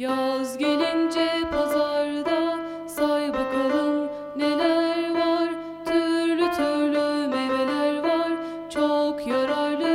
Yaz gelince pazarda say bakalım neler var. Türlü türlü meyveler var. Çok yararlı